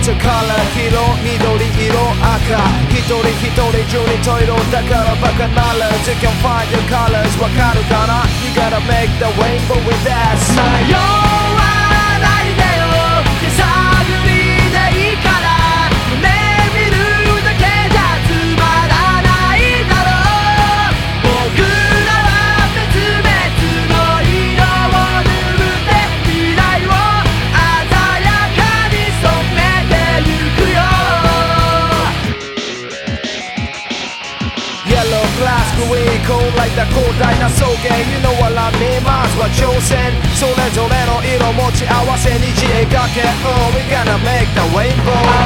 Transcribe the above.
カラー黄緑色赤一人一人中にトイレだからバカなら You can find your colors わかるかな You gotta make the rainbow with that 迷わな Yellow glass green cold like the 広大な草原 You know what I mean まずは挑戦それぞれの色持ち合わせに字描け Oh we gonna make the rainbow